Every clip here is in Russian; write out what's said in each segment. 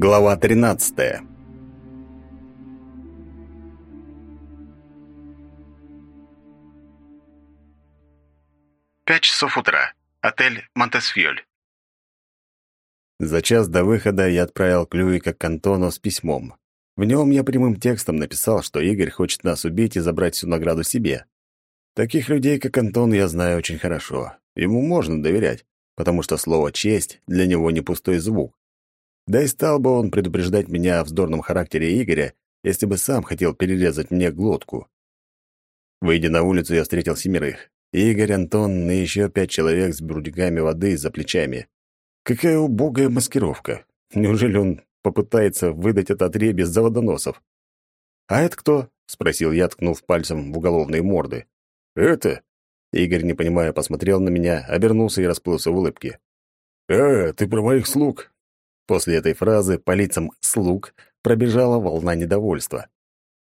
Глава 13. Пять часов утра. Отель Монтесфьоль. За час до выхода я отправил Клюика к Антону с письмом. В нем я прямым текстом написал, что Игорь хочет нас убить и забрать всю награду себе. Таких людей, как Антон, я знаю очень хорошо. Ему можно доверять, потому что слово «честь» для него не пустой звук. Да и стал бы он предупреждать меня о вздорном характере Игоря, если бы сам хотел перерезать мне глотку. Выйдя на улицу, я встретил семерых. Игорь, Антон и еще пять человек с брудиками воды за плечами. Какая убогая маскировка. Неужели он попытается выдать это отребье за водоносов? «А это кто?» — спросил я, ткнув пальцем в уголовные морды. «Это?» Игорь, не понимая, посмотрел на меня, обернулся и расплылся в улыбке. «А, ты про моих слуг? После этой фразы по лицам слуг пробежала волна недовольства.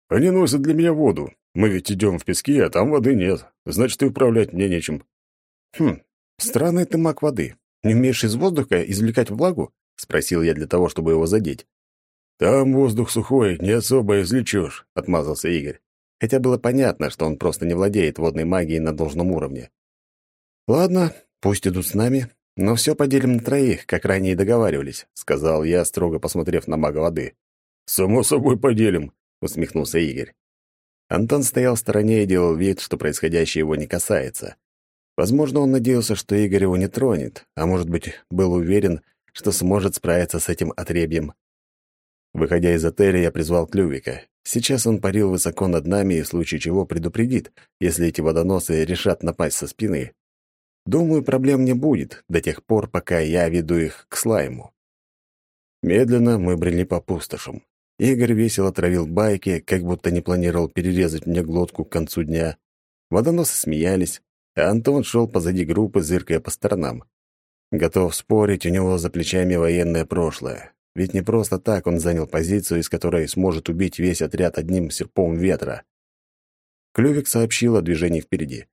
«Они носят для меня воду. Мы ведь идем в песке, а там воды нет. Значит, и управлять мне нечем». «Хм, странный ты маг воды. Не умеешь из воздуха извлекать влагу?» — спросил я для того, чтобы его задеть. «Там воздух сухой, не особо извлечешь», — отмазался Игорь. Хотя было понятно, что он просто не владеет водной магией на должном уровне. «Ладно, пусть идут с нами. «Но все поделим на троих, как ранее договаривались», — сказал я, строго посмотрев на мага воды. «Само собой поделим», — усмехнулся Игорь. Антон стоял в стороне и делал вид, что происходящее его не касается. Возможно, он надеялся, что Игорь его не тронет, а может быть, был уверен, что сможет справиться с этим отребьем. Выходя из отеля, я призвал Клювика. Сейчас он парил высоко над нами и в случае чего предупредит, если эти водоносы решат напасть со спины. Думаю, проблем не будет до тех пор, пока я веду их к слайму. Медленно мы брели по пустошам. Игорь весело травил байки, как будто не планировал перерезать мне глотку к концу дня. Водоносы смеялись, а Антон шел позади группы, зыркая по сторонам. Готов спорить, у него за плечами военное прошлое. Ведь не просто так он занял позицию, из которой сможет убить весь отряд одним серпом ветра. Клювик сообщил о движении впереди.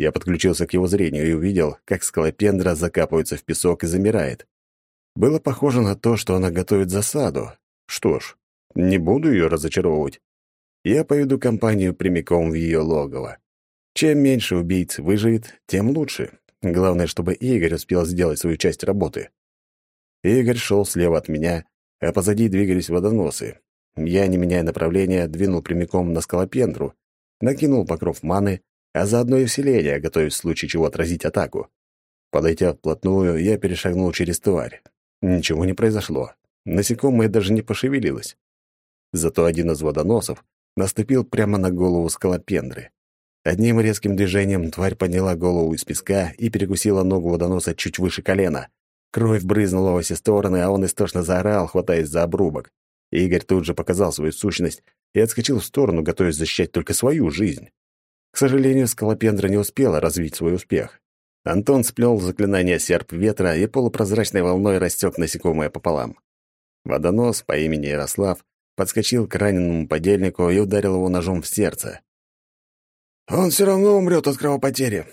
Я подключился к его зрению и увидел, как скалопендра закапывается в песок и замирает. Было похоже на то, что она готовит засаду. Что ж, не буду ее разочаровывать. Я поведу компанию прямиком в ее логово. Чем меньше убийц выживет, тем лучше. Главное, чтобы Игорь успел сделать свою часть работы. Игорь шел слева от меня, а позади двигались водоносы. Я, не меняя направления, двинул прямиком на скалопендру, накинул покров маны а заодно и вселение, готовясь в случае чего отразить атаку. Подойдя вплотную, я перешагнул через тварь. Ничего не произошло. Насекомое даже не пошевелилось. Зато один из водоносов наступил прямо на голову скалопендры. Одним резким движением тварь подняла голову из песка и перекусила ногу водоноса чуть выше колена. Кровь брызнула во все стороны, а он истошно заорал, хватаясь за обрубок. Игорь тут же показал свою сущность и отскочил в сторону, готовясь защищать только свою жизнь. К сожалению, скалопендра не успела развить свой успех. Антон сплел заклинание серп ветра и полупрозрачной волной растек насекомое пополам. Водонос по имени Ярослав подскочил к раненому подельнику и ударил его ножом в сердце. «Он все равно умрет от кровопотери.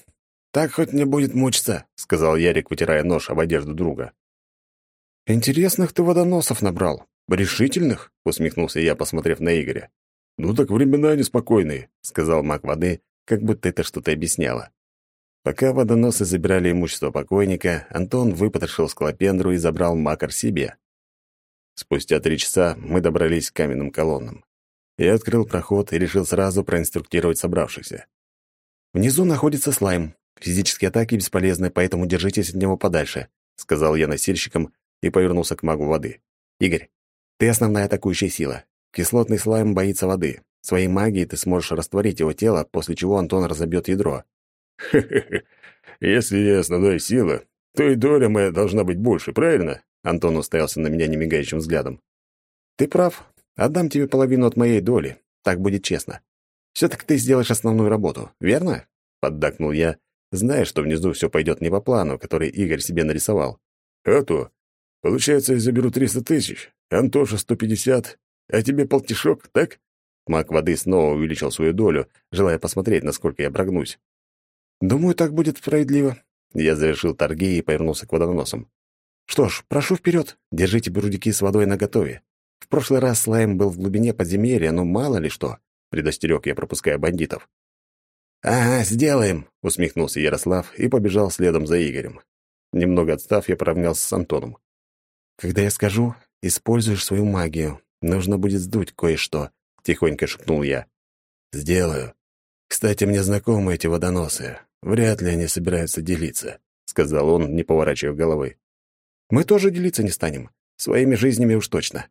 Так хоть не будет мучиться», — сказал Ярик, вытирая нож об одежду друга. «Интересных ты водоносов набрал. Решительных?» — усмехнулся я, посмотрев на Игоря. «Ну так времена неспокойные», — сказал маг воды, как будто это что-то объясняло. Пока водоносы забирали имущество покойника, Антон выпотрошил скалопендру и забрал макар себе. Спустя три часа мы добрались к каменным колоннам. Я открыл проход и решил сразу проинструктировать собравшихся. «Внизу находится слайм. Физические атаки бесполезны, поэтому держитесь от него подальше», — сказал я носильщикам и повернулся к магу воды. «Игорь, ты основная атакующая сила. Кислотный слайм боится воды. Своей магией ты сможешь растворить его тело, после чего Антон разобьет ядро. Хе-хе-хе. Если я основная сила, то и доля моя должна быть больше, правильно? Антон уставился на меня немигающим взглядом. Ты прав. Отдам тебе половину от моей доли. Так будет честно. Все-таки ты сделаешь основную работу, верно? Поддакнул я, зная, что внизу все пойдет не по плану, который Игорь себе нарисовал. А то. Получается, я заберу триста тысяч, Антоша сто пятьдесят, а тебе полтишок, так?» Маг воды снова увеличил свою долю, желая посмотреть, насколько я прогнусь. «Думаю, так будет справедливо». Я завершил торги и повернулся к водоносам. Что ж, прошу вперед, держите бурдюки с водой наготове. В прошлый раз слайм был в глубине подземелья, но мало ли что, предостерег я, пропуская бандитов. «Ага, сделаем», — усмехнулся Ярослав и побежал следом за Игорем. Немного отстав, я поравнялся с Антоном. «Когда я скажу, используешь свою магию. Нужно будет сдуть кое-что», — тихонько шепнул я. «Сделаю. Кстати, мне знакомы эти водоносы. Вряд ли они собираются делиться», — сказал он, не поворачивая головы. «Мы тоже делиться не станем. Своими жизнями уж точно».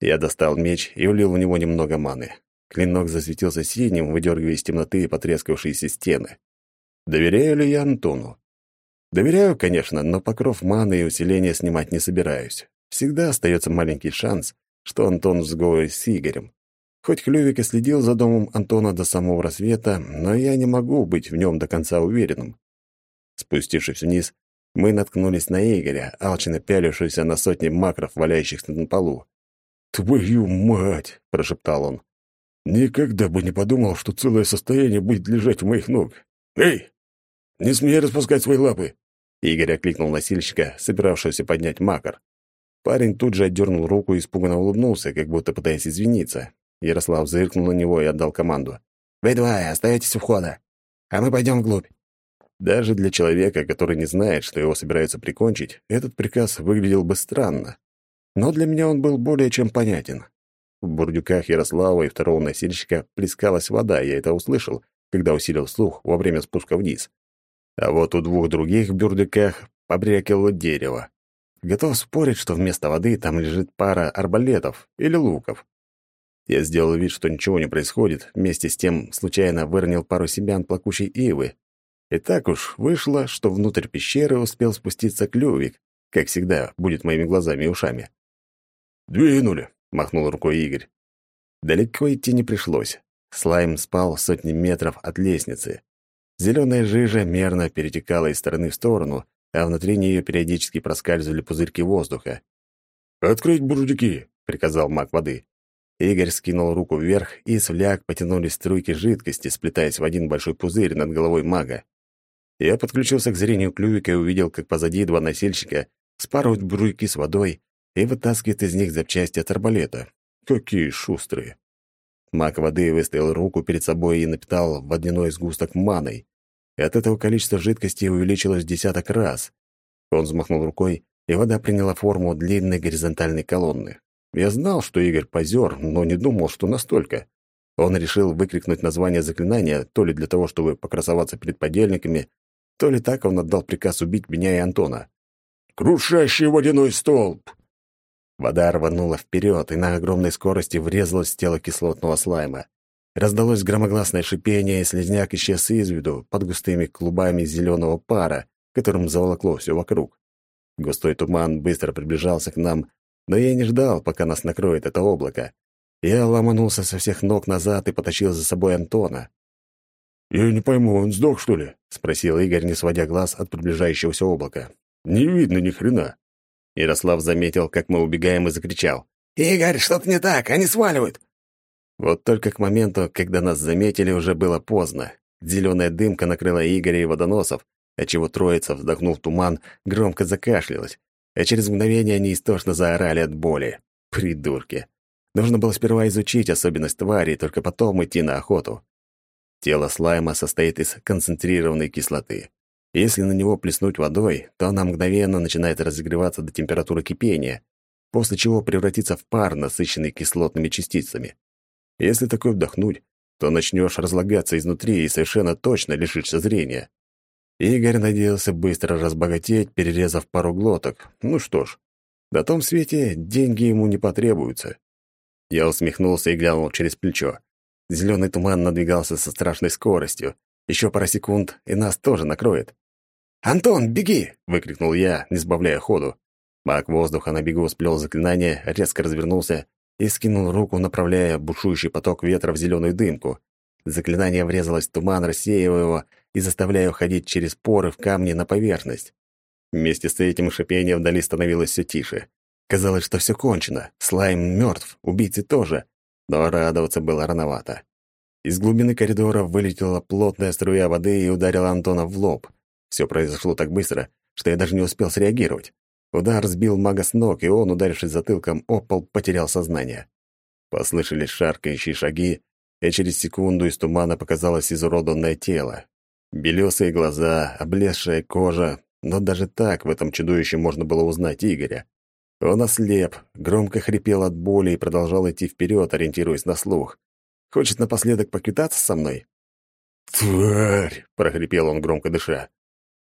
Я достал меч и улил в него немного маны. Клинок засветился синим, выдергивая из темноты потрескавшиеся стены. Доверяю ли я Антону? Доверяю, конечно, но покров маны и усиления снимать не собираюсь. Всегда остается маленький шанс, что Антон в сговоре с Игорем. Хоть Клювик и следил за домом Антона до самого рассвета, но я не могу быть в нем до конца уверенным. Спустившись вниз, мы наткнулись на Игоря, алчно пялившегося на сотни макров, валяющихся на полу. «Твою мать!» — прошептал он. «Никогда бы не подумал, что целое состояние будет лежать у моих ног. Эй, не смей распускать свои лапы!» Игорь окликнул носильщика, собиравшегося поднять макар. Парень тут же отдернул руку и испуганно улыбнулся, как будто пытаясь извиниться. Ярослав зыркнул на него и отдал команду. «Вы двое остаетесь у входа, а мы пойдем вглубь». Даже для человека, который не знает, что его собираются прикончить, этот приказ выглядел бы странно. Но для меня он был более чем понятен. В бурдюках Ярослава и второго носильщика плескалась вода, я это услышал, когда усилил слух во время спуска вниз. А вот у двух других бурдюках побрякивало дерево. Готов спорить, что вместо воды там лежит пара арбалетов или луков. Я сделал вид, что ничего не происходит, вместе с тем случайно выронил пару семян плакучей ивы. И так уж вышло, что внутрь пещеры успел спуститься клювик, как всегда, будет моими глазами и ушами. «Двинули», — махнул рукой Игорь. Далеко идти не пришлось. Слайм спал сотни метров от лестницы. Зеленая жижа мерно перетекала из стороны в сторону, а внутри нее периодически проскальзывали пузырьки воздуха. «Открыть бурдюки!» — приказал маг воды. Игорь скинул руку вверх, и с фляг потянулись струйки жидкости, сплетаясь в один большой пузырь над головой мага. Я подключился к зрению клювика и увидел, как позади два носильщика спарывают бурдюки с водой и вытаскивает из них запчасти от арбалета. Какие шустрые! Маг воды выставил руку перед собой и напитал водяной сгусток маной. И от этого количество жидкости увеличилось в десяток раз. Он взмахнул рукой, и вода приняла форму длинной горизонтальной колонны. Я знал, что Игорь позер, но не думал, что настолько. Он решил выкрикнуть название заклинания то ли для того, чтобы покрасоваться перед подельниками, то ли так он отдал приказ убить меня и Антона. «Крушащий водяной столб!» Вода рванула вперед и на огромной скорости врезалась в тело кислотного слайма. Раздалось громогласное шипение, и слезняк исчез из виду под густыми клубами зеленого пара, которым заволокло все вокруг. Густой туман быстро приближался к нам, но я не ждал, пока нас накроет это облако. Я ломанулся со всех ног назад и потащил за собой Антона. «Я не пойму, он сдох, что ли?» — спросил Игорь, не сводя глаз от приближающегося облака. «Не видно ни хрена». Ярослав заметил, как мы убегаем, и закричал. «Игорь, что-то не так, они сваливают!» Вот только к моменту, когда нас заметили, уже было поздно. Зеленая дымка накрыла Игоря и водоносов, отчего троица, вздохнув туман, громко закашлялась, а через мгновение они истошно заорали от боли. Придурки. Нужно было сперва изучить особенность твари, только потом идти на охоту. Тело слайма состоит из концентрированной кислоты. Если на него плеснуть водой, то она мгновенно начинает разогреваться до температуры кипения, после чего превратится в пар, насыщенный кислотными частицами. Если такой вдохнуть, то начнешь разлагаться изнутри и совершенно точно лишишься зрения. Игорь надеялся быстро разбогатеть, перерезав пару глоток. Ну что ж, на том свете деньги ему не потребуются. Я усмехнулся и глянул через плечо. Зеленый туман надвигался со страшной скоростью. Еще пара секунд, и нас тоже накроет. «Антон, беги!» — выкрикнул я, не сбавляя ходу. Маг воздуха на бегу сплел заклинание, резко развернулся и скинул руку, направляя бушующий поток ветра в зеленую дымку. Заклинание врезалось в туман, рассеивая его и заставляя уходить через поры в камне на поверхность. Вместе с этим шипение вдали становилось все тише. Казалось, что все кончено. Слайм мертв, убийцы тоже. Но радоваться было рановато. Из глубины коридора вылетела плотная струя воды и ударила Антона в лоб. Все произошло так быстро, что я даже не успел среагировать. Удар сбил мага с ног, и он, ударившись затылком о пол, потерял сознание. Послышались шаркающие шаги, и через секунду из тумана показалось изуродованное тело. Белесые глаза, облезшая кожа, но даже так в этом чудовище можно было узнать Игоря. Он ослеп, громко хрипел от боли и продолжал идти вперед, ориентируясь на слух. Хочет напоследок поквитаться со мной? «Тварь!» — прохрипел он, громко дыша.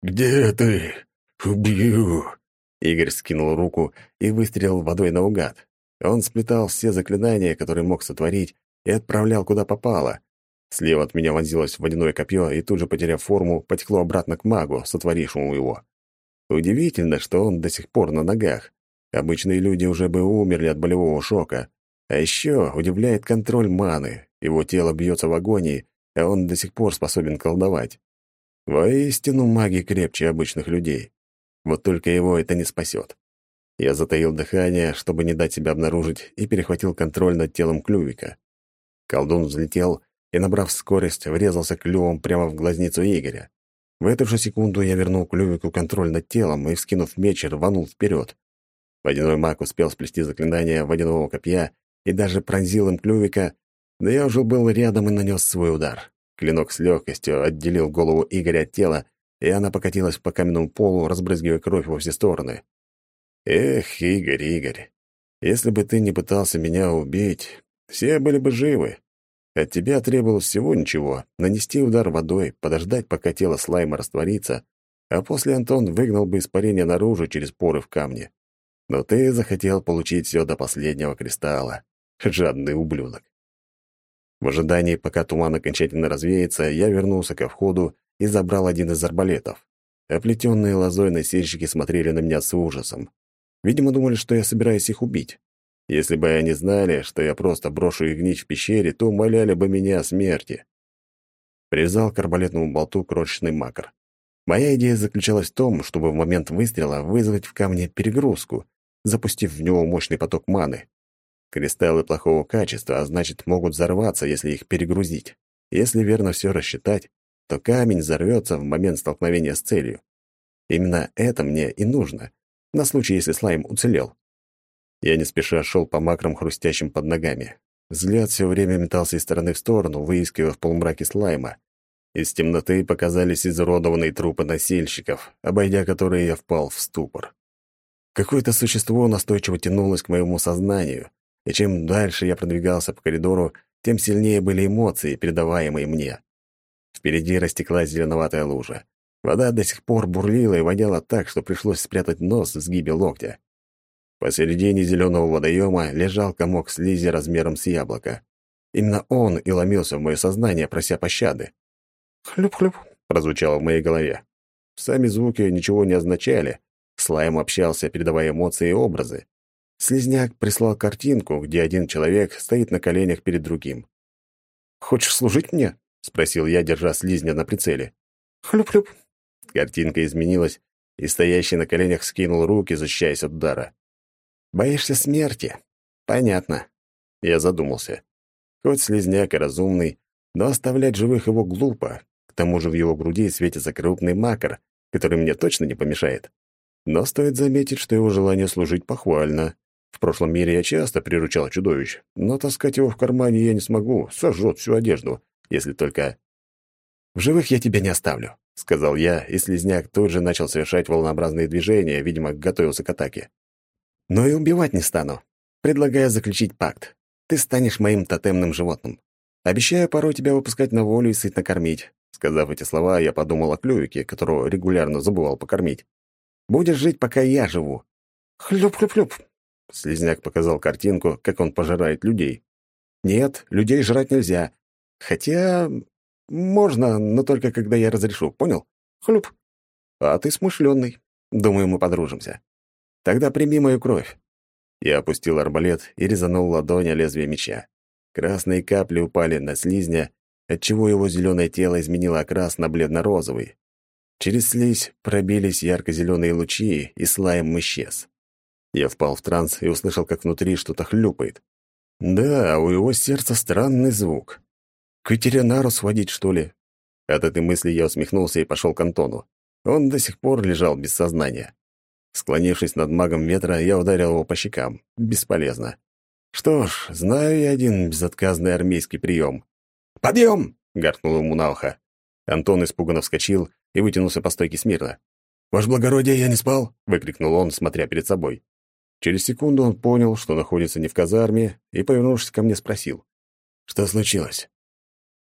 «Где ты? Убью!» Игорь скинул руку и выстрелил водой наугад. Он сплетал все заклинания, которые мог сотворить, и отправлял куда попало. Слева от меня вонзилось водяное копье, и тут же, потеряв форму, потекло обратно к магу, сотворившему его. Удивительно, что он до сих пор на ногах. Обычные люди уже бы умерли от болевого шока. А еще удивляет контроль маны. Его тело бьется в агонии, а он до сих пор способен колдовать. Воистину маги крепче обычных людей. Вот только его это не спасет. Я затаил дыхание, чтобы не дать себя обнаружить, и перехватил контроль над телом Клювика. Колдун взлетел и, набрав скорость, врезался клювом прямо в глазницу Игоря. В эту же секунду я вернул Клювику контроль над телом и, вскинув меч, рванул вперед. Водяной маг успел сплести заклинание водяного копья и даже пронзил им Клювика, да я уже был рядом и нанес свой удар. Клинок с легкостью отделил голову Игоря от тела и она покатилась по каменному полу, разбрызгивая кровь во все стороны. «Эх, Игорь, Игорь, если бы ты не пытался меня убить, все были бы живы. От тебя требовалось всего ничего — нанести удар водой, подождать, пока тело слайма растворится, а после Антон выгнал бы испарение наружу через поры в камне. Но ты захотел получить все до последнего кристалла. Жадный ублюдок. В ожидании, пока туман окончательно развеется, я вернулся ко входу и забрал один из арбалетов. Оплетенные лозой носильщики смотрели на меня с ужасом. Видимо, думали, что я собираюсь их убить. Если бы они знали, что я просто брошу их гнить в пещере, то умоляли бы меня о смерти. Привязал к арбалетному болту крошечный макар. Моя идея заключалась в том, чтобы в момент выстрела вызвать в камне перегрузку, запустив в него мощный поток маны. Кристаллы плохого качества, а значит, могут взорваться, если их перегрузить. Если верно все рассчитать, то камень взорвется в момент столкновения с целью. Именно это мне и нужно, на случай, если слайм уцелел. Я не спеша шел по макрам, хрустящим под ногами. Взгляд все время метался из стороны в сторону, выискивая в полумраке слайма. Из темноты показались изуродованные трупы носильщиков, обойдя которые я впал в ступор. Какое-то существо настойчиво тянулось к моему сознанию, и чем дальше я продвигался по коридору, тем сильнее были эмоции, передаваемые мне. Впереди растеклась зеленоватая лужа. Вода до сих пор бурлила и воняла так, что пришлось спрятать нос в сгибе локтя. Посередине зеленого водоема лежал комок слизи размером с яблоко. Именно он и ломился в мое сознание, прося пощады. «Хлюп-хлюп», — прозвучало в моей голове. Сами звуки ничего не означали. Слайм общался, передавая эмоции и образы. Слизняк прислал картинку, где один человек стоит на коленях перед другим. «Хочешь служить мне?» — спросил я, держа слизня на прицеле. «Хлюп-хлюп». Картинка изменилась, и стоящий на коленях скинул руки, защищаясь от удара. «Боишься смерти?» «Понятно». Я задумался. Хоть слизняк и разумный, но оставлять живых его глупо. К тому же в его груди светится крупный макар, который мне точно не помешает. Но стоит заметить, что его желание служить похвально. В прошлом мире я часто приручал чудовищ, но таскать его в кармане я не смогу, сожжет всю одежду если только... «В живых я тебя не оставлю», — сказал я, и слезняк тут же начал совершать волнообразные движения, видимо, готовился к атаке. «Но и убивать не стану. Предлагаю заключить пакт. Ты станешь моим тотемным животным. Обещаю порой тебя выпускать на волю и сытно кормить». Сказав эти слова, я подумал о клювике, которого регулярно забывал покормить. «Будешь жить, пока я живу». «Хлюп-хлюп-хлюп», — Слизняк показал картинку, как он пожирает людей. «Нет, людей жрать нельзя. Хотя... можно, но только когда я разрешу, понял? Хлюп. А ты смышленый. Думаю, мы подружимся. Тогда прими мою кровь. Я опустил арбалет и резанул ладонь о лезвие меча. Красные капли упали на слизня, отчего его зеленое тело изменило окрас на бледно-розовый. Через слизь пробились ярко-зеленые лучи, и слайм исчез. Я впал в транс и услышал, как внутри что-то хлюпает. Да, у его сердца странный звук. К ветеринару сводить, что ли? От этой мысли я усмехнулся и пошел к Антону. Он до сих пор лежал без сознания. Склонившись над магом ветра, я ударил его по щекам. Бесполезно. Что ж, знаю я один безотказный армейский прием. «Подъем!» — гаркнул ему на ухо. Антон испуганно вскочил и вытянулся по стойке смирно. «Ваше благородие, я не спал!» — выкрикнул он, смотря перед собой. Через секунду он понял, что находится не в казарме, и, повернувшись ко мне, спросил. «Что случилось?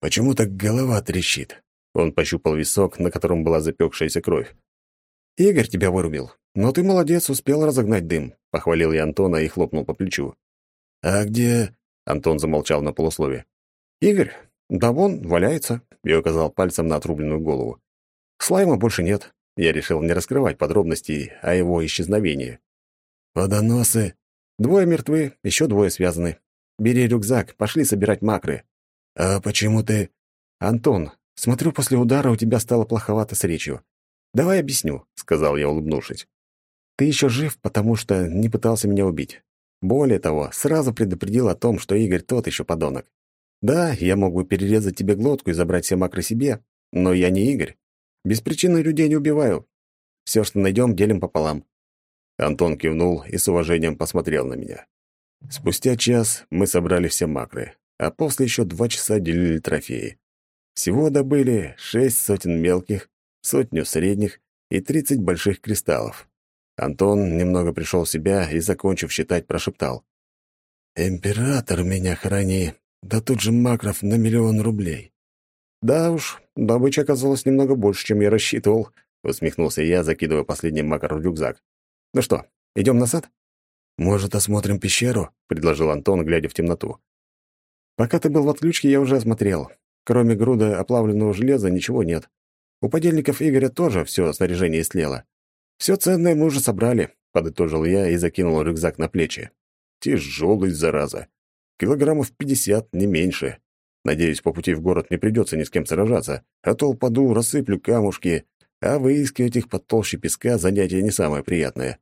Почему так голова трещит?» Он пощупал висок, на котором была запекшаяся кровь. «Игорь тебя вырубил. Но ты молодец, успел разогнать дым», — похвалил я Антона и хлопнул по плечу. «А где...» — Антон замолчал на полуслове. «Игорь? Да вон, валяется», — я указал пальцем на отрубленную голову. «Слайма больше нет». Я решил не раскрывать подробностей о его исчезновении. «Водоносы...» «Двое мертвы, еще двое связаны. Бери рюкзак, пошли собирать макры». «А почему ты...» «Антон, смотрю, после удара у тебя стало плоховато с речью. Давай объясню», — сказал я, улыбнувшись. «Ты еще жив, потому что не пытался меня убить. Более того, сразу предупредил о том, что Игорь тот еще подонок. Да, я мог бы перерезать тебе глотку и забрать все макры себе, но я не Игорь. Без причины людей не убиваю. Все, что найдем, делим пополам. Антон кивнул и с уважением посмотрел на меня. Спустя час мы собрали все макры, а после еще два часа делили трофеи. Всего добыли шесть сотен мелких, сотню средних и тридцать больших кристаллов. Антон немного пришел в себя и, закончив считать, прошептал. «Император меня храни, да тут же макров на миллион рублей». «Да уж, добыча оказалась немного больше, чем я рассчитывал», — усмехнулся я, закидывая последний макар в рюкзак. «Ну что, идем на сад?» «Может, осмотрим пещеру?» — предложил Антон, глядя в темноту. «Пока ты был в отключке, я уже осмотрел. Кроме груда оплавленного железа ничего нет. У подельников Игоря тоже все снаряжение истлело. Все ценное мы уже собрали», — подытожил я и закинул рюкзак на плечи. «Тяжелый, зараза. Килограммов пятьдесят, не меньше. Надеюсь, по пути в город не придется ни с кем сражаться, а то упаду, рассыплю камушки, а выискивать их под толще песка занятие не самое приятное.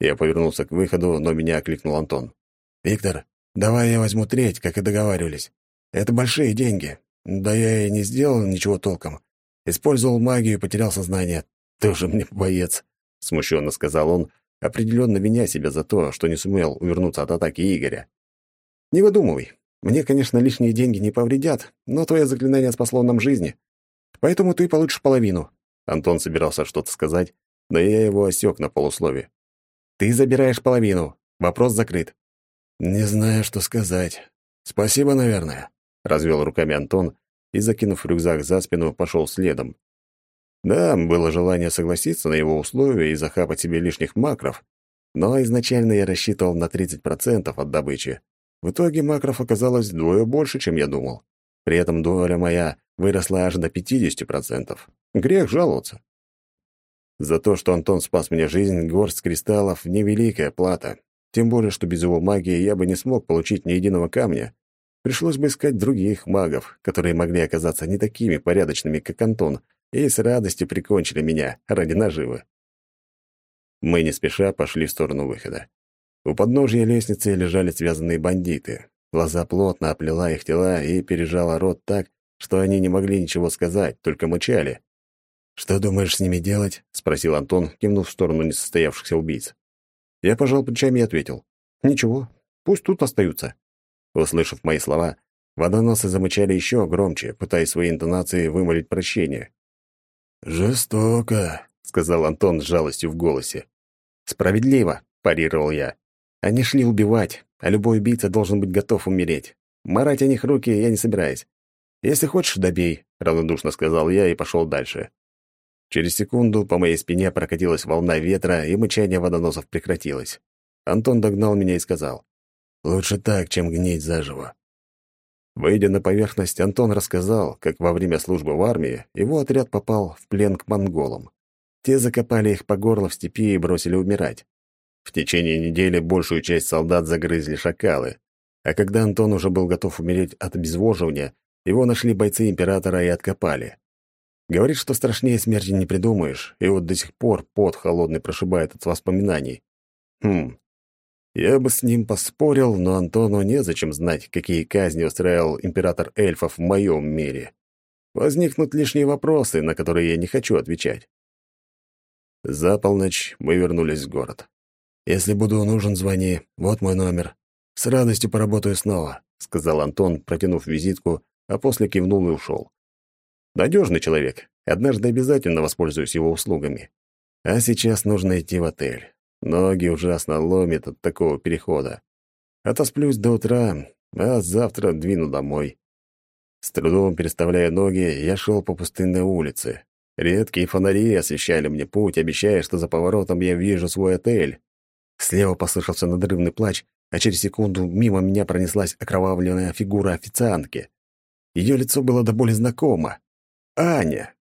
Я повернулся к выходу, но меня окликнул Антон. «Виктор, давай я возьму треть, как и договаривались. Это большие деньги. Да я и не сделал ничего толком. Использовал магию и потерял сознание. Ты уже мне боец», — смущенно сказал он, определенно виня себя за то, что не сумел увернуться от атаки Игоря. «Не выдумывай. Мне, конечно, лишние деньги не повредят, но твое заклинание спасло нам жизни. Поэтому ты получишь половину. Антон собирался что-то сказать, но я его осек на полуслове. «Ты забираешь половину. Вопрос закрыт». «Не знаю, что сказать. Спасибо, наверное», — развел руками Антон и, закинув рюкзак за спину, пошел следом. Да, было желание согласиться на его условия и захапать себе лишних макров, но изначально я рассчитывал на 30% от добычи. В итоге макров оказалось вдвое больше, чем я думал. При этом доля моя выросла аж до 50%. Грех жаловаться. За то, что Антон спас мне жизнь, горсть кристаллов — невеликая плата. Тем более, что без его магии я бы не смог получить ни единого камня. Пришлось бы искать других магов, которые могли оказаться не такими порядочными, как Антон, и с радостью прикончили меня ради наживы. Мы не спеша пошли в сторону выхода. У подножия лестницы лежали связанные бандиты. Глаза плотно оплела их тела и пережала рот так, что они не могли ничего сказать, только мычали. «Что думаешь с ними делать?» — спросил Антон, кивнув в сторону несостоявшихся убийц. Я пожал плечами и ответил. «Ничего, пусть тут остаются». Услышав мои слова, водоносы замычали еще громче, пытаясь свои интонации вымолить прощение. «Жестоко», — сказал Антон с жалостью в голосе. «Справедливо», — парировал я. «Они шли убивать, а любой убийца должен быть готов умереть. Марать о них руки я не собираюсь. Если хочешь, добей», — равнодушно сказал я и пошел дальше. Через секунду по моей спине прокатилась волна ветра, и мычание водоносов прекратилось. Антон догнал меня и сказал, «Лучше так, чем гнить заживо». Выйдя на поверхность, Антон рассказал, как во время службы в армии его отряд попал в плен к монголам. Те закопали их по горло в степи и бросили умирать. В течение недели большую часть солдат загрызли шакалы, а когда Антон уже был готов умереть от обезвоживания, его нашли бойцы императора и откопали. Говорит, что страшнее смерти не придумаешь, и вот до сих пор пот холодный прошибает от воспоминаний. Хм. Я бы с ним поспорил, но Антону незачем знать, какие казни устраивал император эльфов в моем мире. Возникнут лишние вопросы, на которые я не хочу отвечать. За полночь мы вернулись в город. «Если буду нужен, звони. Вот мой номер. С радостью поработаю снова», — сказал Антон, протянув визитку, а после кивнул и ушел. Надежный человек. Однажды обязательно воспользуюсь его услугами. А сейчас нужно идти в отель. Ноги ужасно ломит от такого перехода. Отосплюсь до утра, а завтра двину домой. С трудом переставляя ноги, я шел по пустынной улице. Редкие фонари освещали мне путь, обещая, что за поворотом я вижу свой отель. Слева послышался надрывный плач, а через секунду мимо меня пронеслась окровавленная фигура официантки. Ее лицо было до боли знакомо. Аня!